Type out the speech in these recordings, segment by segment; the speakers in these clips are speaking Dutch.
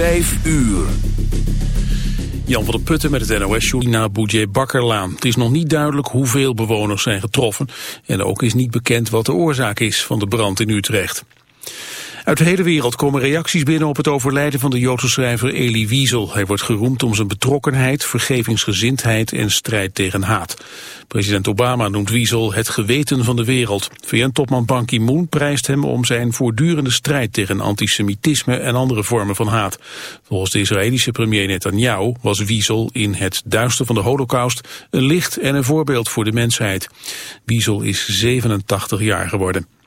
Vijf uur. Jan van der Putten met het NOS na Boudje Bakkerlaan. Het is nog niet duidelijk hoeveel bewoners zijn getroffen... en ook is niet bekend wat de oorzaak is van de brand in Utrecht. Uit de hele wereld komen reacties binnen op het overlijden van de Joodse schrijver Elie Wiesel. Hij wordt geroemd om zijn betrokkenheid, vergevingsgezindheid en strijd tegen haat. President Obama noemt Wiesel het geweten van de wereld. VN-topman Ban Ki-moon prijst hem om zijn voortdurende strijd tegen antisemitisme en andere vormen van haat. Volgens de Israëlische premier Netanyahu was Wiesel in het duister van de holocaust een licht en een voorbeeld voor de mensheid. Wiesel is 87 jaar geworden.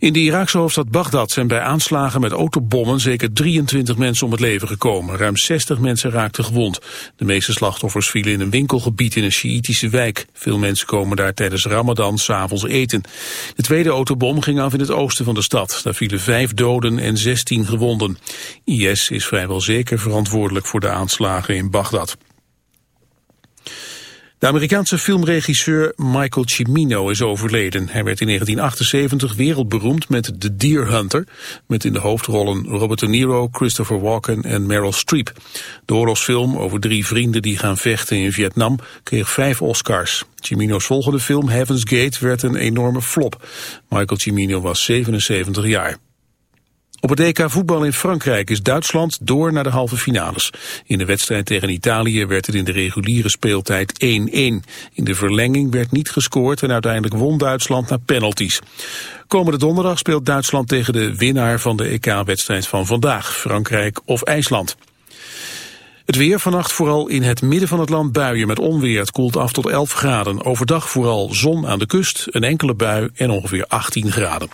In de Iraakse hoofdstad Bagdad zijn bij aanslagen met autobommen zeker 23 mensen om het leven gekomen. Ruim 60 mensen raakten gewond. De meeste slachtoffers vielen in een winkelgebied in een Sjiitische wijk. Veel mensen komen daar tijdens Ramadan s'avonds eten. De tweede autobom ging af in het oosten van de stad. Daar vielen vijf doden en 16 gewonden. IS is vrijwel zeker verantwoordelijk voor de aanslagen in Bagdad. De Amerikaanse filmregisseur Michael Cimino is overleden. Hij werd in 1978 wereldberoemd met The Deer Hunter... met in de hoofdrollen Robert De Niro, Christopher Walken en Meryl Streep. De oorlogsfilm over drie vrienden die gaan vechten in Vietnam... kreeg vijf Oscars. Cimino's volgende film Heaven's Gate werd een enorme flop. Michael Cimino was 77 jaar. Op het EK voetbal in Frankrijk is Duitsland door naar de halve finales. In de wedstrijd tegen Italië werd het in de reguliere speeltijd 1-1. In de verlenging werd niet gescoord en uiteindelijk won Duitsland naar penalties. Komende donderdag speelt Duitsland tegen de winnaar van de EK-wedstrijd van vandaag, Frankrijk of IJsland. Het weer vannacht vooral in het midden van het land buien met onweer. Het koelt af tot 11 graden. Overdag vooral zon aan de kust, een enkele bui en ongeveer 18 graden.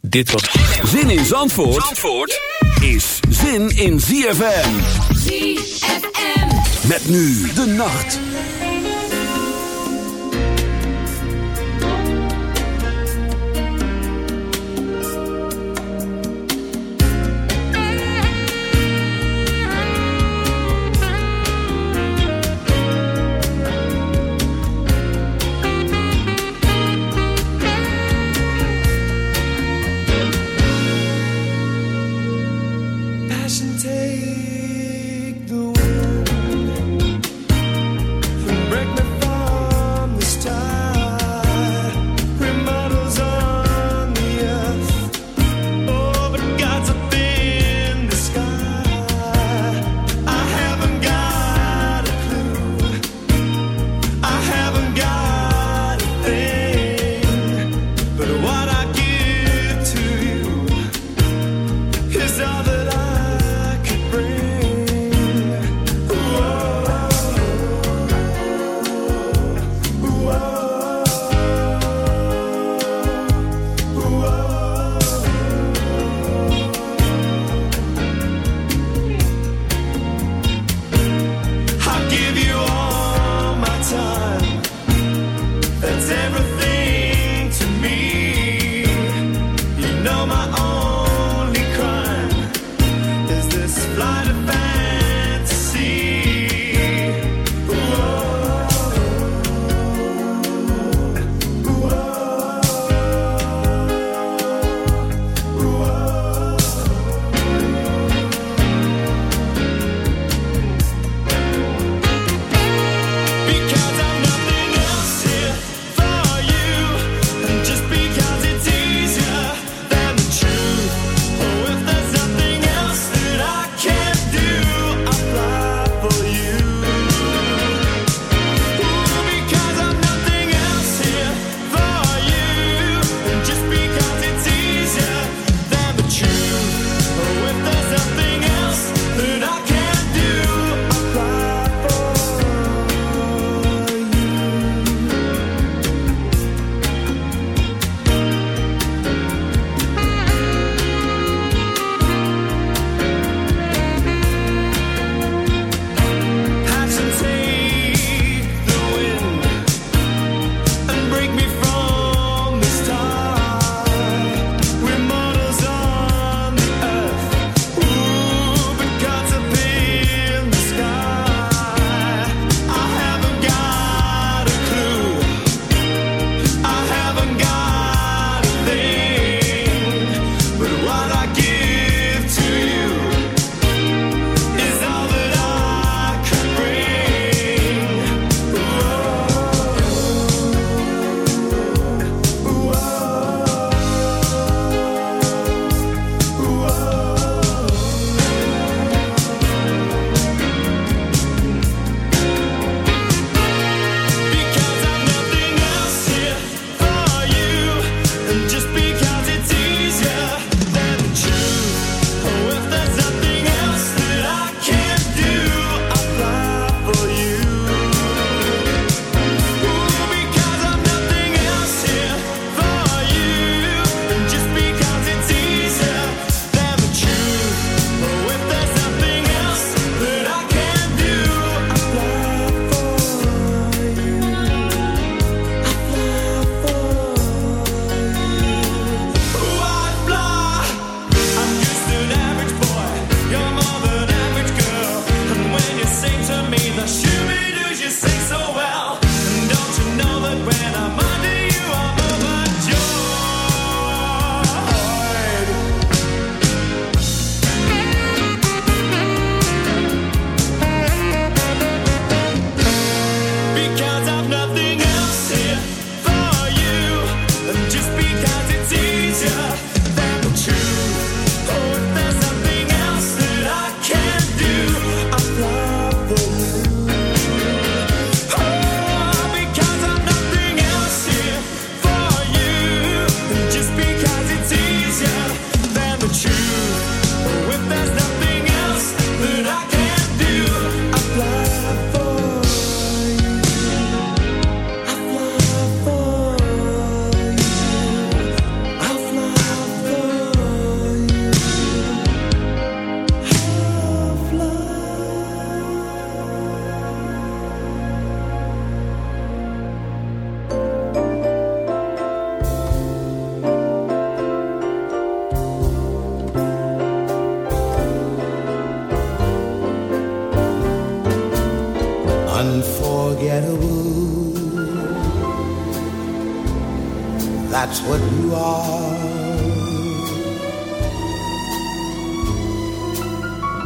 Dit was... Zin in Zandvoort, Zandvoort is zin in ZFM. ZFM. Met nu de nacht.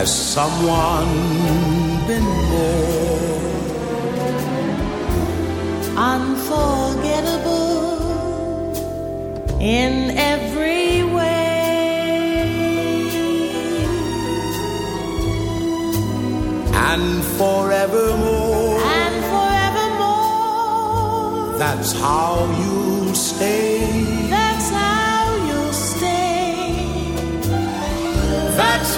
has someone been more unforgettable in every way. And forevermore. And forevermore. That's how you'll stay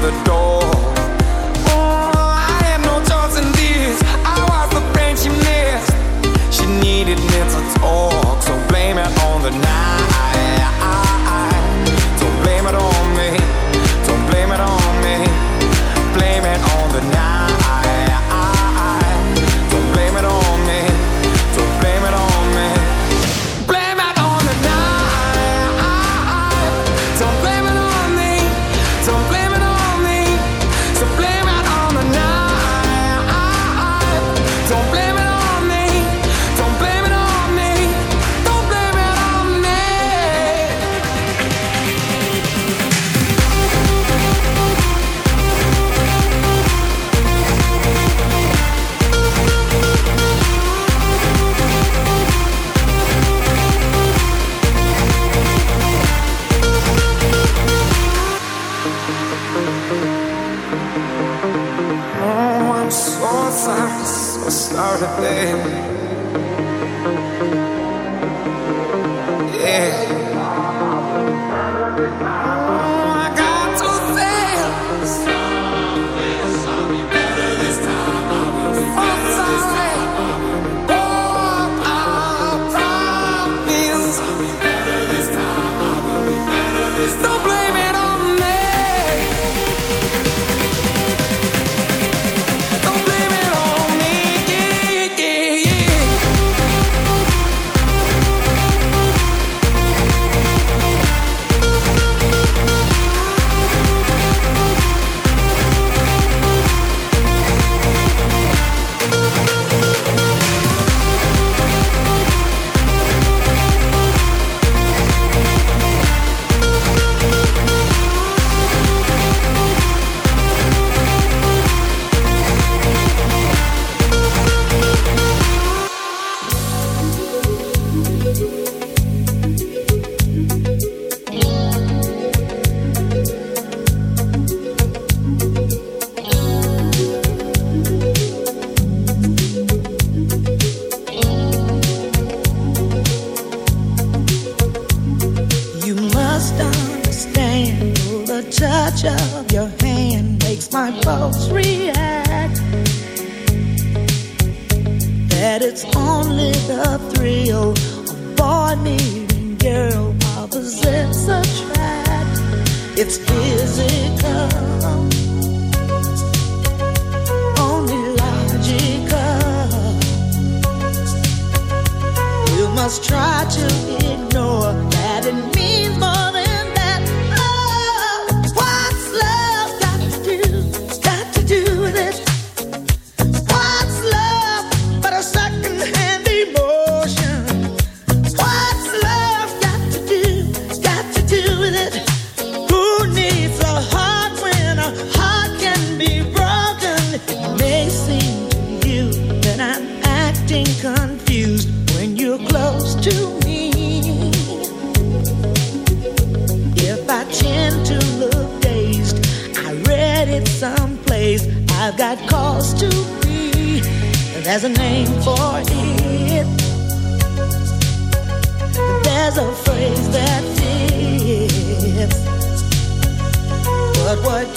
The door.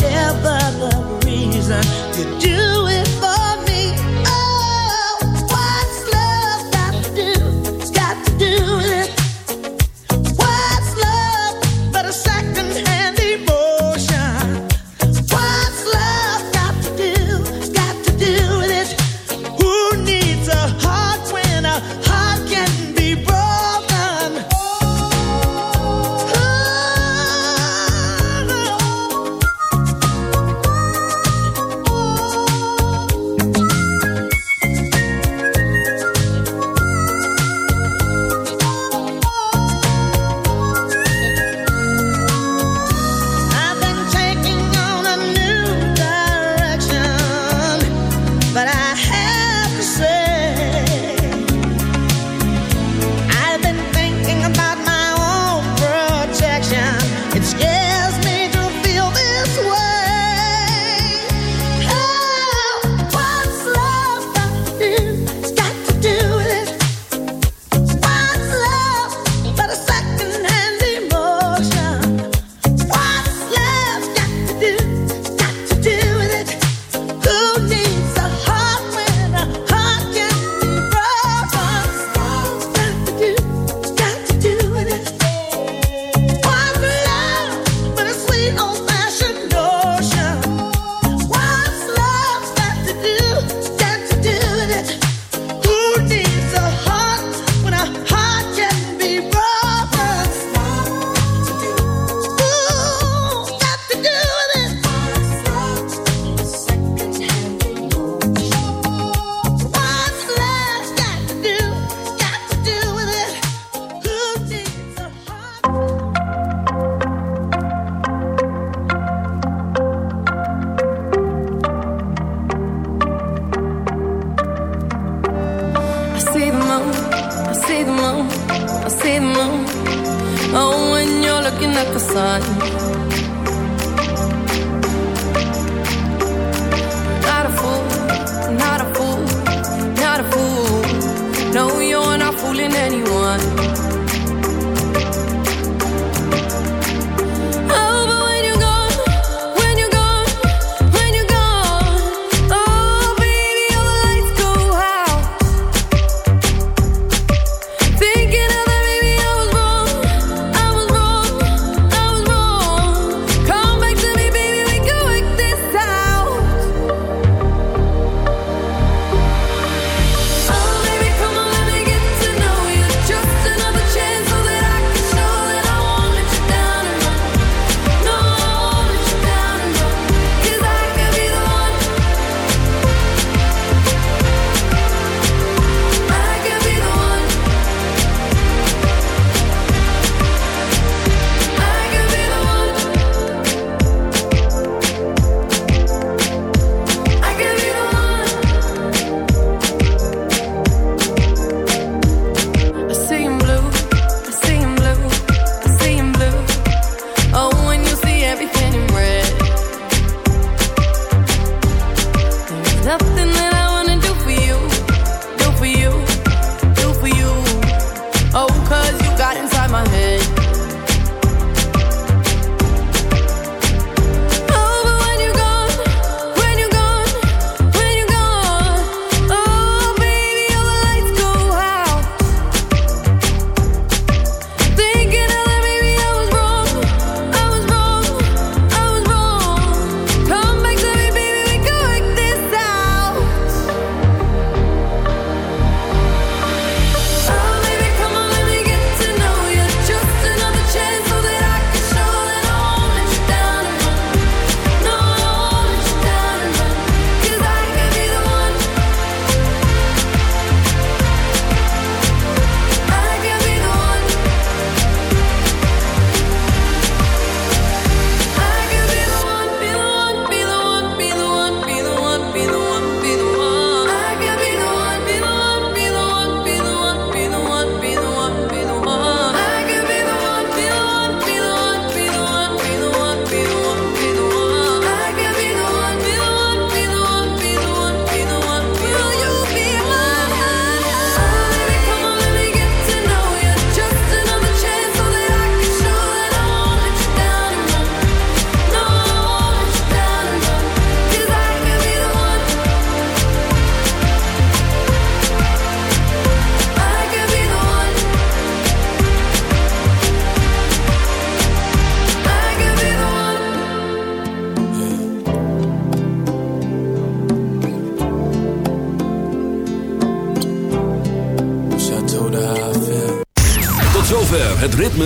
Whatever the reason, you do it for